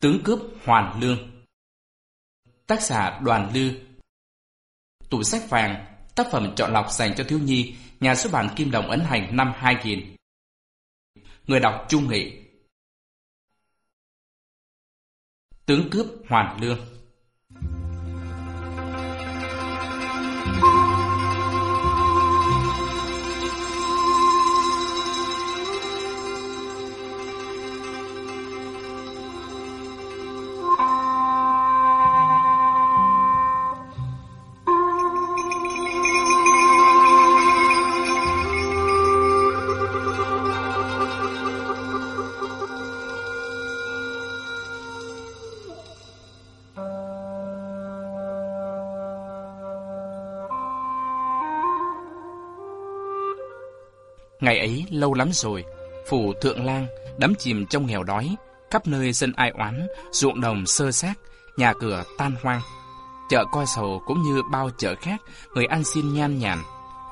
Tướng cướp Hoàn Lương. Tác giả Đoàn Lư. Tủ sách vàng, Tác phẩm chọn lọc dành cho thiếu nhi, Nhà xuất bản Kim Đồng ấn hành năm 2000 Người đọc Trung Nghị. Tướng cướp Hoàn Lương. Ngày ấy lâu lắm rồi, phủ thượng lang đắm chìm trong nghèo đói, khắp nơi dân ai oán, ruộng đồng sơ xác, nhà cửa tan hoang. Chợ coi sầu cũng như bao chợ khác, người ăn xin nhan nhản.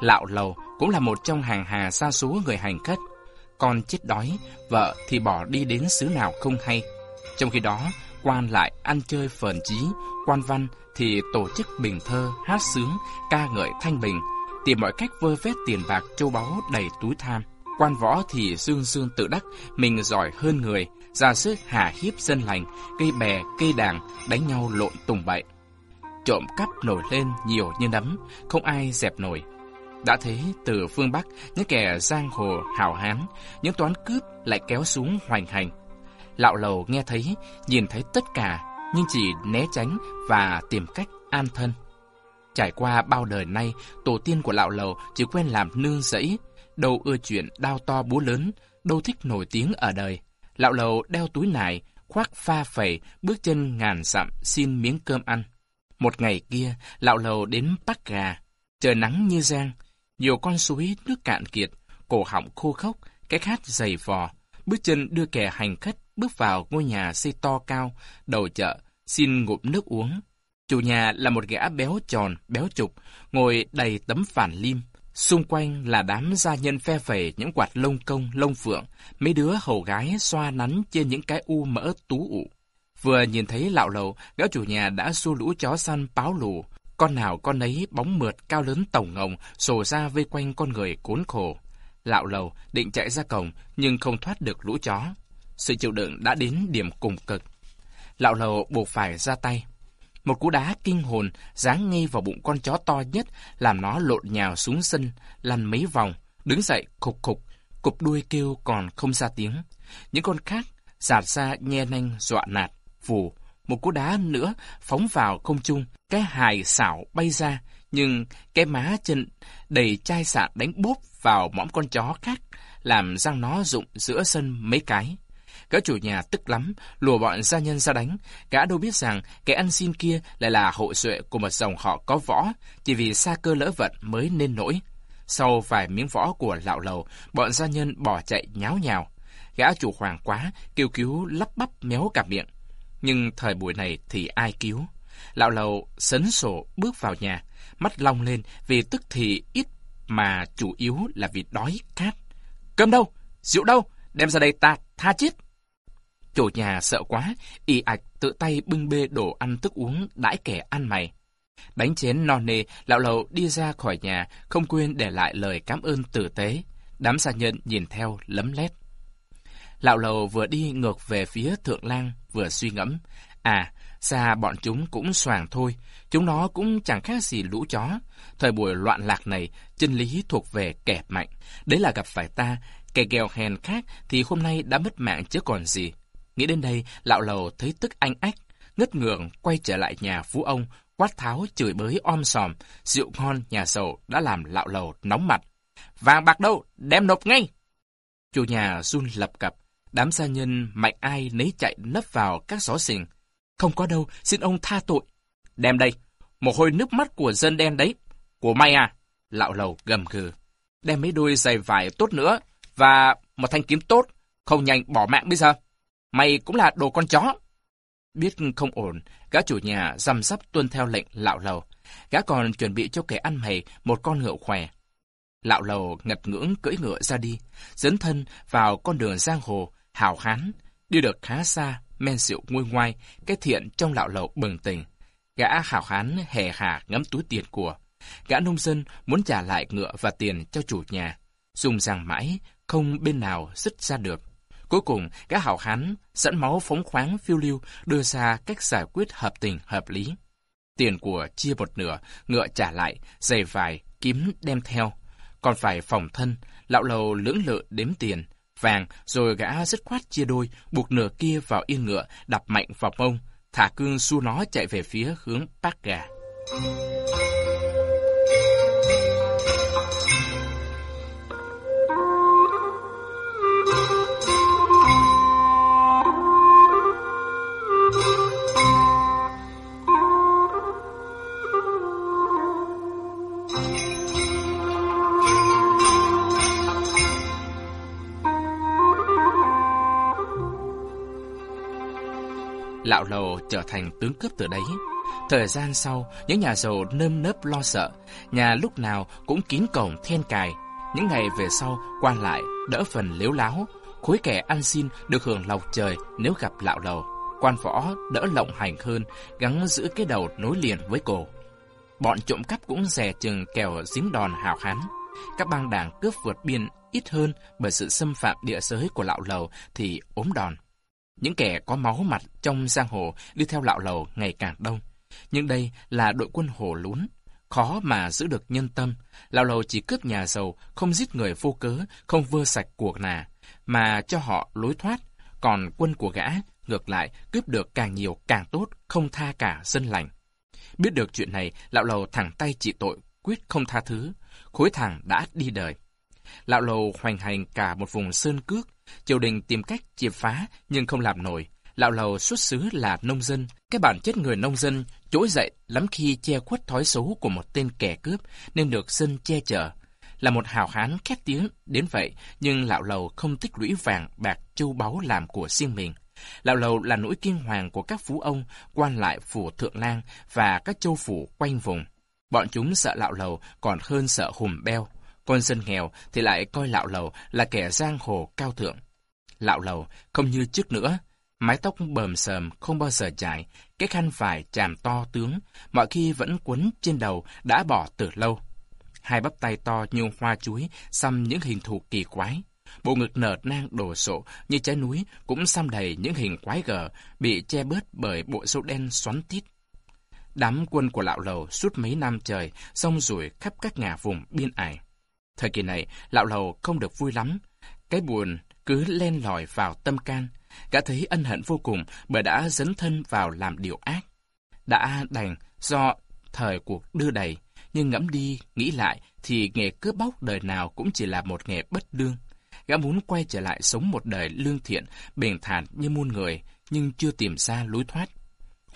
Lạo lầu cũng là một trong hàng hà xa số người hành khất. Con chết đói, vợ thì bỏ đi đến xứ nào không hay. Trong khi đó, quan lại ăn chơi phờn trí, quan văn thì tổ chức bình thơ, hát sướng, ca ngợi thanh bình, tìm mọi cách vơ vét tiền bạc châu báu đầy túi tham. Quan võ thì dương dương tự đắc, mình giỏi hơn người, ra sức hà hiếp dân lành, cây bè, cây đàng, đánh nhau lộn tùng bậy. Trộm cắp nổi lên nhiều như nấm, không ai dẹp nổi. Đã thế, từ phương Bắc, những kẻ giang hồ hào hán, những toán cướp lại kéo xuống hoành hành. Lạo lầu nghe thấy, nhìn thấy tất cả, nhưng chỉ né tránh và tìm cách an thân. Trải qua bao đời nay, tổ tiên của lão lầu chỉ quen làm nương rẫy, đâu ưa chuyện đao to búa lớn, đâu thích nổi tiếng ở đời. Lão lầu đeo túi nải, khoác pha phẩy, bước chân ngàn dặm xin miếng cơm ăn. Một ngày kia, lão lầu đến Bắc Gà, trời nắng như giang, nhiều con suối nước cạn kiệt, cổ họng khô khốc, cái khát dày vò. Bước chân đưa kẻ hành khách bước vào ngôi nhà xây to cao, đầu chợ, xin ngụm nước uống. Chủ nhà là một gã béo tròn, béo trục, ngồi đầy tấm phản lim. Xung quanh là đám gia nhân phe phẩy những quạt lông công, lông phượng, mấy đứa hầu gái xoa nắn trên những cái u mỡ tú ụ. Vừa nhìn thấy lạo lầu, gã chủ nhà đã xua lũ chó săn báo lù. Con nào con nấy bóng mượt cao lớn tổng ngồng, sổ ra vây quanh con người cốn khổ. Lạo lầu định chạy ra cổng, nhưng không thoát được lũ chó. Sự chịu đựng đã đến điểm cùng cực. Lạo lầu buộc phải ra tay. Một cú đá kinh hồn giáng ngay vào bụng con chó to nhất, làm nó lộn nhào xuống sân, lăn mấy vòng, đứng dậy khục khục, cục đuôi kêu còn không ra tiếng. Những con khác giạt ra nhe nanh dọa nạt, vù, một cú đá nữa phóng vào không trung, cái hài xảo bay ra, nhưng cái má chân đầy chai sạn đánh bốp vào mõm con chó khác, làm răng nó rụng giữa sân mấy cái. Gã chủ nhà tức lắm, lùa bọn gia nhân ra đánh. Gã đâu biết rằng kẻ ăn xin kia lại là hậu duệ của một dòng họ có võ, chỉ vì xa cơ lỡ vận mới nên nổi. Sau vài miếng võ của lão lầu, bọn gia nhân bỏ chạy nháo nhào. Gã chủ hoàng quá, kêu cứu lắp bắp méo cả miệng. Nhưng thời buổi này thì ai cứu? lão lầu sấn sổ bước vào nhà, mắt long lên vì tức thì ít mà chủ yếu là vì đói khát. Cơm đâu? Rượu đâu? Đem ra đây ta tha chết. Chủ nhà sợ quá, y ạch tự tay bưng bê đồ ăn thức uống đãi kẻ ăn mày. đánh chén no nê, lão lầu đi ra khỏi nhà, không quên để lại lời cảm ơn tử tế. Đám gia nhân nhìn theo lấm lét. Lão lầu vừa đi ngược về phía thượng lang, vừa suy ngẫm. À, xa bọn chúng cũng soàng thôi, chúng nó cũng chẳng khác gì lũ chó. Thời buổi loạn lạc này, chân lý thuộc về kẻ mạnh. Đấy là gặp phải ta, kẻ nghèo hèn khác thì hôm nay đã mất mạng chứ còn gì. Nghĩ đến đây, lão lầu thấy tức anh ách, ngất ngường quay trở lại nhà phú ông, quát tháo chửi bới om sòm, rượu ngon nhà giàu đã làm lão lầu nóng mặt. Vàng bạc đâu, đem nộp ngay! Chủ nhà run lập cập, đám gia nhân mạnh ai nấy chạy nấp vào các xó xình. Không có đâu, xin ông tha tội. Đem đây, một hôi nước mắt của dân đen đấy. Của mày à? Lão lầu gầm gừ. Đem mấy đôi giày vải tốt nữa, và một thanh kiếm tốt, không nhanh bỏ mạng bây giờ. Mày cũng là đồ con chó. Biết không ổn, gã chủ nhà răm rắp tuân theo lệnh lạo lầu. Gã còn chuẩn bị cho kẻ ăn mày một con ngựa khỏe. Lạo lầu ngật ngưỡng cưỡi ngựa ra đi, dấn thân vào con đường giang hồ, hào hán, đi được khá xa men rượu nguôi ngoai, cái thiện trong lão lầu bừng tỉnh. Gã hào hán hề hà ngắm túi tiền của. Gã nông dân muốn trả lại ngựa và tiền cho chủ nhà. Dùng rằng mãi, không bên nào dứt ra được. Cuối cùng, các hào hán dẫn máu phóng khoáng phiêu lưu đưa ra cách giải quyết hợp tình hợp lý. Tiền của chia một nửa, ngựa trả lại, giày vải, kiếm đem theo. Còn phải phòng thân, lão lầu lưỡng lự đếm tiền, vàng, rồi gã dứt khoát chia đôi, buộc nửa kia vào yên ngựa, đập mạnh vào mông, thả cương xu nó chạy về phía hướng bác gà. Lạo lầu trở thành tướng cướp từ đấy. Thời gian sau, những nhà giàu nơm nớp lo sợ, nhà lúc nào cũng kín cổng then cài. Những ngày về sau, quan lại, đỡ phần liếu láo, khối kẻ ăn xin được hưởng lộc trời nếu gặp lạo lầu. Quan võ đỡ lộng hành hơn, gắn giữ cái đầu nối liền với cổ. Bọn trộm cắp cũng rè chừng kèo dính đòn hào hán. Các bang đảng cướp vượt biên ít hơn bởi sự xâm phạm địa giới của lạo lầu thì ốm đòn. Những kẻ có máu mặt trong giang hồ đi theo lạo lầu ngày càng đông. Nhưng đây là đội quân hồ lún, khó mà giữ được nhân tâm. Lạo lầu chỉ cướp nhà giàu, không giết người vô cớ, không vơ sạch cuộc nà, mà cho họ lối thoát. Còn quân của gã, ngược lại, cướp được càng nhiều càng tốt, không tha cả dân lành. Biết được chuyện này, lão lầu thẳng tay trị tội, quyết không tha thứ. Khối thằng đã đi đời. Lão lầu hoành hành cả một vùng sơn cước, triều đình tìm cách triệt phá nhưng không làm nổi. Lão lầu xuất xứ là nông dân, cái bản chất người nông dân trỗi dậy lắm khi che khuất thói xấu của một tên kẻ cướp nên được dân che chở. Là một hào hán khét tiếng đến vậy, nhưng lão lầu không tích lũy vàng, bạc, châu báu làm của riêng mình. Lão lầu là nỗi kinh hoàng của các phú ông, quan lại phủ thượng lang và các châu phủ quanh vùng. Bọn chúng sợ lão lầu còn hơn sợ hùm beo. Con dân nghèo thì lại coi lão lầu là kẻ giang hồ cao thượng. Lão lầu không như trước nữa, mái tóc bờm sờm không bao giờ dài, cái khăn vải chàm to tướng, mọi khi vẫn quấn trên đầu đã bỏ từ lâu. Hai bắp tay to như hoa chuối, xăm những hình thù kỳ quái. Bộ ngực nở nang đồ sộ như trái núi cũng xăm đầy những hình quái gở, bị che bớt bởi bộ râu đen xoắn tít. Đám quân của lão lầu suốt mấy năm trời, xông rủi khắp các ngả vùng biên ải. Thời kỳ này, lão lầu không được vui lắm. Cái buồn cứ len lỏi vào tâm can. Gã thấy ân hận vô cùng bởi đã dấn thân vào làm điều ác. Đã đành do thời cuộc đưa đầy, nhưng ngẫm đi, nghĩ lại thì nghề cướp bóc đời nào cũng chỉ là một nghề bất lương. Gã muốn quay trở lại sống một đời lương thiện, bình thản như muôn người, nhưng chưa tìm ra lối thoát.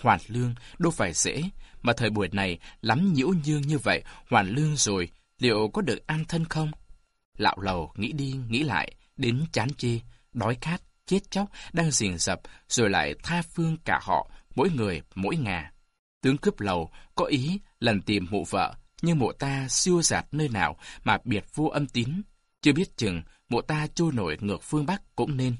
Hoàn lương đâu phải dễ, mà thời buổi này lắm nhiễu nhương như vậy, hoàn lương rồi, liệu có được an thân không? Lạo lầu nghĩ đi nghĩ lại, đến chán chê, đói khát, chết chóc, đang rình rập, rồi lại tha phương cả họ, mỗi người mỗi ngà. Tướng cướp lầu có ý lần tìm mụ vợ, nhưng mụ ta siêu giạt nơi nào mà biệt vô âm tín. Chưa biết chừng, mụ ta trôi nổi ngược phương Bắc cũng nên.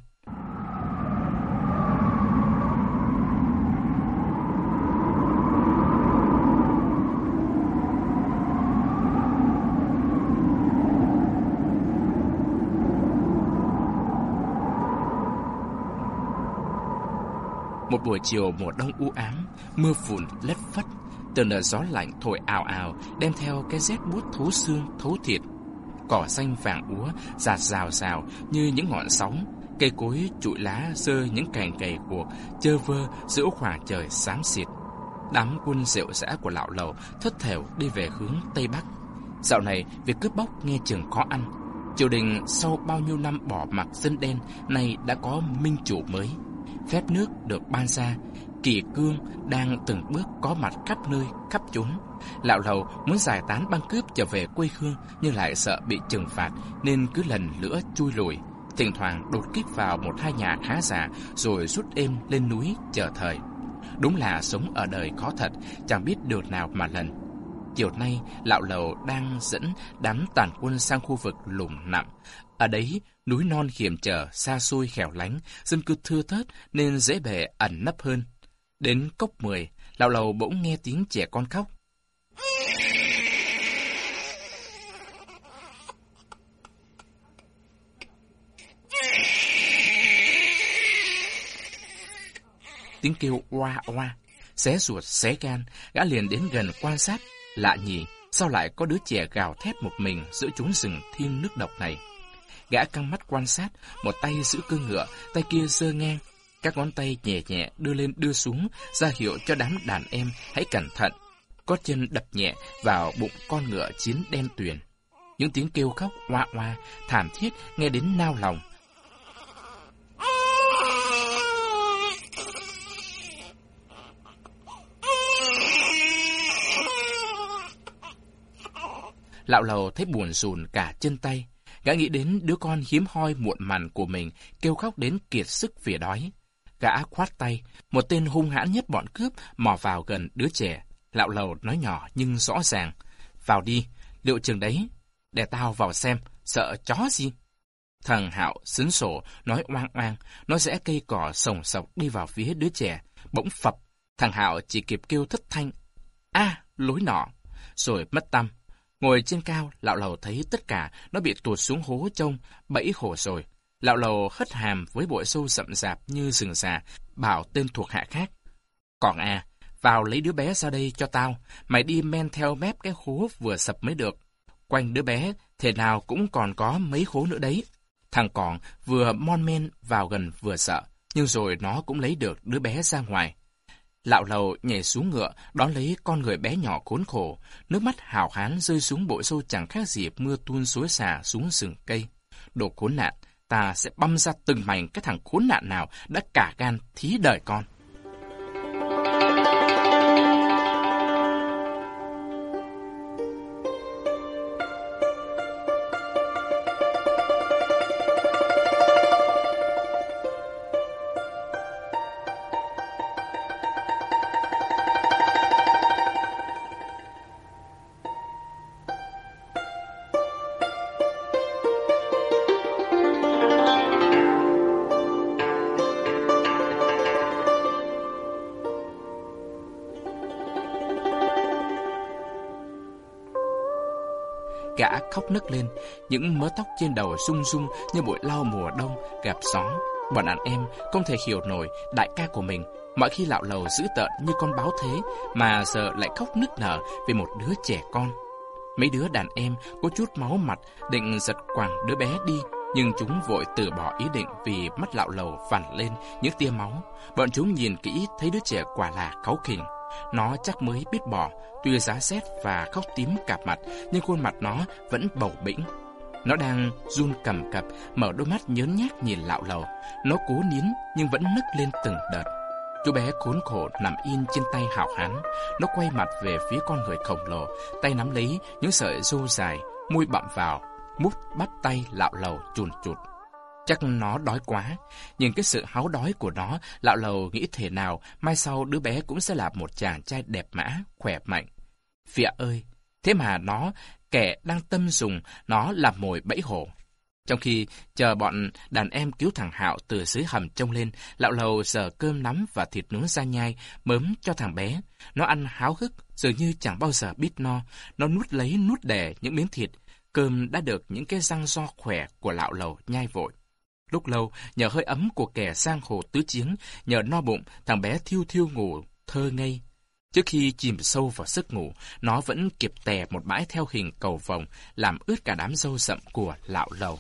Buổi chiều mùa đông u ám, mưa phùn lất phất, từng đợt gió lạnh thổi ào ào, đem theo cái rét buốt thấu xương, thấu thịt. Cỏ xanh vàng úa, giạt rào rào như những ngọn sóng, cây cối trụi lá rơi những cành cày cuộc, chơ vơ giữa khoảng trời xám xịt. Đám quân rượu rã của lão lầu thất thểu đi về hướng Tây Bắc. Dạo này, việc cướp bóc nghe chừng khó ăn. Triều đình sau bao nhiêu năm bỏ mặc dân đen, nay đã có minh chủ mới phép nước được ban ra, kỳ cương đang từng bước có mặt khắp nơi, khắp chốn. Lão lầu muốn giải tán băng cướp trở về quê hương nhưng lại sợ bị trừng phạt nên cứ lần lửa chui lùi. Thỉnh thoảng đột kích vào một hai nhà khá giả rồi rút êm lên núi chờ thời. Đúng là sống ở đời khó thật, chẳng biết được nào mà lần. Chiều nay, lão lầu đang dẫn đám tàn quân sang khu vực lùm nặng ở đấy, núi non hiểm trở, xa xôi khẻo lánh, dân cư thưa thớt nên dễ bề ẩn nấp hơn. Đến cốc 10, lão lầu bỗng nghe tiếng trẻ con khóc. Tiếng kêu oa oa, xé ruột, xé gan, gã liền đến gần quan sát. Lạ nhỉ, sao lại có đứa trẻ gào thét một mình giữa chốn rừng thiên nước độc này? Gã căng mắt quan sát, một tay giữ cơ ngựa, tay kia giơ ngang. Các ngón tay nhẹ nhẹ đưa lên đưa xuống, ra hiệu cho đám đàn em hãy cẩn thận. Có chân đập nhẹ vào bụng con ngựa chiến đen tuyền. Những tiếng kêu khóc oa oa, thảm thiết nghe đến nao lòng. Lão lầu thấy buồn rùn cả chân tay. Gã nghĩ đến đứa con hiếm hoi muộn màn của mình, kêu khóc đến kiệt sức vì đói. Gã khoát tay, một tên hung hãn nhất bọn cướp mò vào gần đứa trẻ. Lão lầu nói nhỏ nhưng rõ ràng. Vào đi, liệu trường đấy, để tao vào xem, sợ chó gì. Thằng Hạo xứng sổ, nói oang oang, nó rẽ cây cỏ sồng sọc đi vào phía đứa trẻ, bỗng phập. Thằng Hạo chỉ kịp kêu thất thanh. a lối nọ. Rồi mất tâm, Ngồi trên cao, lão lầu thấy tất cả nó bị tuột xuống hố trông, bẫy khổ rồi. Lão lầu hất hàm với bộ sâu rậm rạp như rừng già, bảo tên thuộc hạ khác. Còn à, vào lấy đứa bé ra đây cho tao, mày đi men theo mép cái hố vừa sập mới được. Quanh đứa bé, thể nào cũng còn có mấy hố nữa đấy. Thằng còn vừa mon men vào gần vừa sợ, nhưng rồi nó cũng lấy được đứa bé ra ngoài. Lạo lầu nhảy xuống ngựa, đón lấy con người bé nhỏ khốn khổ. Nước mắt hào hán rơi xuống bội sâu chẳng khác gì mưa tuôn suối xả xuống rừng cây. Đồ khốn nạn, ta sẽ băm ra từng mảnh cái thằng khốn nạn nào đã cả gan thí đời con. Khóc nức lên, những mớ tóc trên đầu rung rung như bụi lau mùa đông gặp gió. Bọn đàn em không thể hiểu nổi đại ca của mình. Mọi khi lạo lầu dữ tợn như con báo thế mà giờ lại khóc nức nở vì một đứa trẻ con. Mấy đứa đàn em có chút máu mặt định giật quàng đứa bé đi nhưng chúng vội từ bỏ ý định vì mắt lạo lầu vằn lên những tia máu. Bọn chúng nhìn kỹ thấy đứa trẻ quả là cáu khỉnh. Nó chắc mới biết bỏ, tuy giá rét và khóc tím cả mặt, nhưng khuôn mặt nó vẫn bầu bĩnh. Nó đang run cầm cập, mở đôi mắt nhớn nhác nhìn lạo lầu. Nó cố nín nhưng vẫn nức lên từng đợt. Chú bé khốn khổ nằm in trên tay hảo hán. Nó quay mặt về phía con người khổng lồ, tay nắm lấy những sợi râu dài, môi bặm vào, mút bắt tay lạo lầu chùn chụt. Chắc nó đói quá, nhưng cái sự háo đói của nó, lão lầu nghĩ thể nào mai sau đứa bé cũng sẽ là một chàng trai đẹp mã, khỏe mạnh. Phịa ơi, thế mà nó, kẻ đang tâm dùng, nó làm mồi bẫy hổ. Trong khi chờ bọn đàn em cứu thằng Hạo từ dưới hầm trông lên, lão lầu giờ cơm nắm và thịt nướng ra nhai, mớm cho thằng bé. Nó ăn háo hức, dường như chẳng bao giờ biết no. Nó nuốt lấy nuốt đè những miếng thịt. Cơm đã được những cái răng do khỏe của lão lầu nhai vội. Lúc lâu, nhờ hơi ấm của kẻ sang hồ tứ chiến, nhờ no bụng, thằng bé thiêu thiêu ngủ, thơ ngây. Trước khi chìm sâu vào giấc ngủ, nó vẫn kịp tè một bãi theo hình cầu vồng, làm ướt cả đám dâu rậm của lão lầu.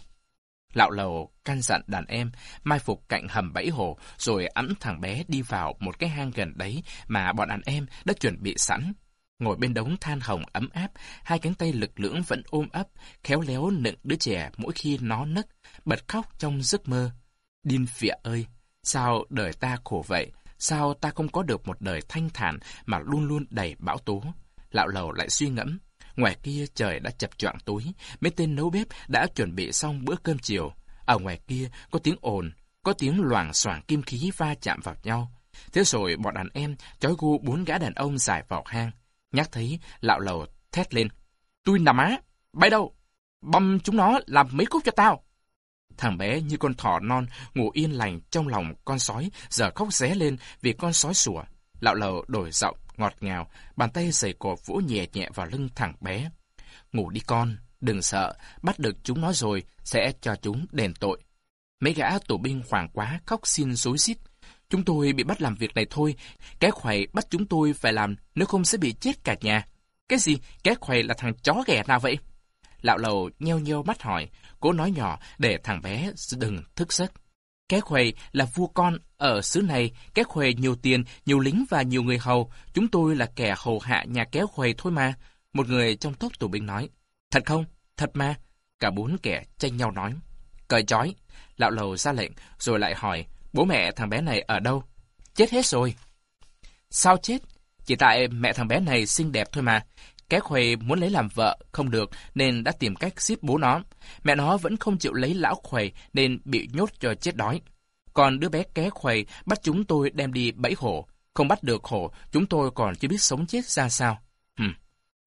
lão lầu căn dặn đàn em mai phục cạnh hầm bẫy hồ, rồi ẵm thằng bé đi vào một cái hang gần đấy mà bọn đàn em đã chuẩn bị sẵn. Ngồi bên đống than hồng ấm áp, hai cánh tay lực lưỡng vẫn ôm ấp, khéo léo nựng đứa trẻ mỗi khi nó nấc, bật khóc trong giấc mơ. Điên phịa ơi, sao đời ta khổ vậy? Sao ta không có được một đời thanh thản mà luôn luôn đầy bão tố? Lão lầu lại suy ngẫm. Ngoài kia trời đã chập choạng tối, mấy tên nấu bếp đã chuẩn bị xong bữa cơm chiều. Ở ngoài kia có tiếng ồn, có tiếng loảng xoảng kim khí va chạm vào nhau. Thế rồi bọn đàn em chói gu bốn gã đàn ông giải vào hang. Nhắc thấy lạo lầu thét lên. Tôi nằm á, bay đâu? Băm chúng nó làm mấy khúc cho tao. Thằng bé như con thỏ non ngủ yên lành trong lòng con sói, giờ khóc ré lên vì con sói sủa. Lão lầu đổi giọng, ngọt ngào, bàn tay giày cột vỗ nhẹ nhẹ vào lưng thằng bé. Ngủ đi con, đừng sợ, bắt được chúng nó rồi, sẽ cho chúng đền tội. Mấy gã tù binh hoàng quá khóc xin rối xít. Chúng tôi bị bắt làm việc này thôi, cái khoầy bắt chúng tôi phải làm, nếu không sẽ bị chết cả nhà. Cái gì? Cái khoầy là thằng chó ghẻ nào vậy? Lão lầu nheo nheo mắt hỏi, cố nói nhỏ để thằng bé đừng thức giấc. Cái khuầy là vua con ở xứ này, cái khuầy nhiều tiền, nhiều lính và nhiều người hầu. Chúng tôi là kẻ hầu hạ nhà kéo khuầy thôi mà. Một người trong tốp tù binh nói. Thật không? Thật mà. Cả bốn kẻ tranh nhau nói. Cởi trói. Lão lầu ra lệnh, rồi lại hỏi, bố mẹ thằng bé này ở đâu? Chết hết rồi. Sao chết? Chỉ tại mẹ thằng bé này xinh đẹp thôi mà. Ké khuê muốn lấy làm vợ, không được, nên đã tìm cách giết bố nó. Mẹ nó vẫn không chịu lấy lão khuê nên bị nhốt cho chết đói. Còn đứa bé Ké khuê bắt chúng tôi đem đi bẫy hổ. Không bắt được hổ, chúng tôi còn chưa biết sống chết ra sao. Hừm,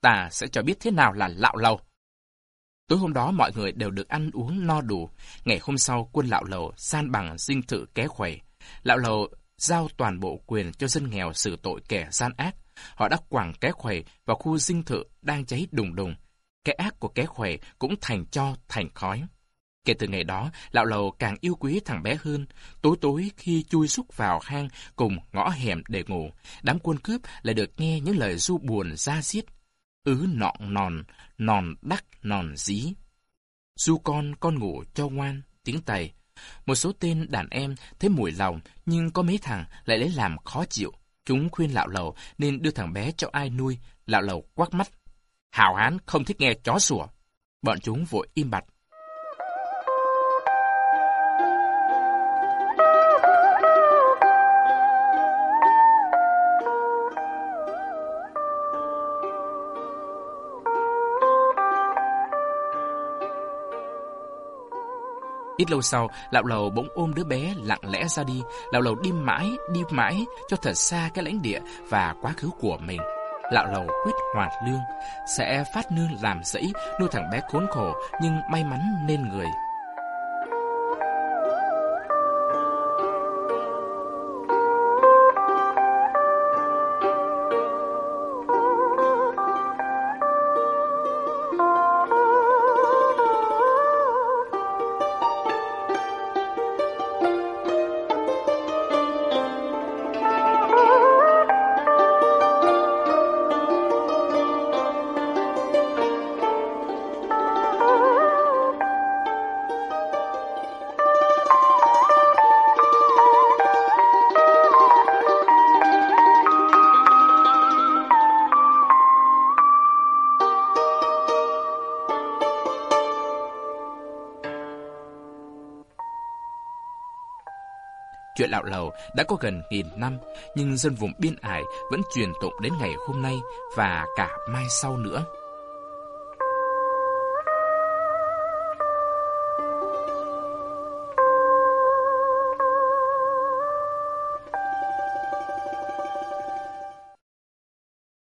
ta sẽ cho biết thế nào là lạo lầu. Tối hôm đó mọi người đều được ăn uống no đủ. Ngày hôm sau, quân lạo lầu san bằng dinh thự Ké khỏe. Lạo lầu giao toàn bộ quyền cho dân nghèo xử tội kẻ gian ác. Họ đã quảng ké khỏe vào khu dinh thự đang cháy đùng đùng. Cái ác của ké khỏe cũng thành cho thành khói. Kể từ ngày đó, lão lầu càng yêu quý thằng bé hơn. Tối tối khi chui xúc vào hang cùng ngõ hẻm để ngủ, đám quân cướp lại được nghe những lời du buồn ra giết. Ứ nọn nòn, nòn đắc nòn dí. Du con, con ngủ cho ngoan, tiếng tày. Một số tên đàn em thấy mùi lòng, nhưng có mấy thằng lại lấy làm khó chịu. Chúng khuyên lão lầu nên đưa thằng bé cho ai nuôi, lão lầu quắc mắt. Hào hán không thích nghe chó sủa. Bọn chúng vội im bặt. Ít lâu sau, lão lầu bỗng ôm đứa bé lặng lẽ ra đi. Lão lầu đi mãi, đi mãi cho thật xa cái lãnh địa và quá khứ của mình. Lão lầu quyết hoạt lương, sẽ phát nương làm dẫy nuôi thằng bé khốn khổ nhưng may mắn nên người. Chuyện lạo lầu đã có gần nghìn năm, nhưng dân vùng biên ải vẫn truyền tụng đến ngày hôm nay và cả mai sau nữa.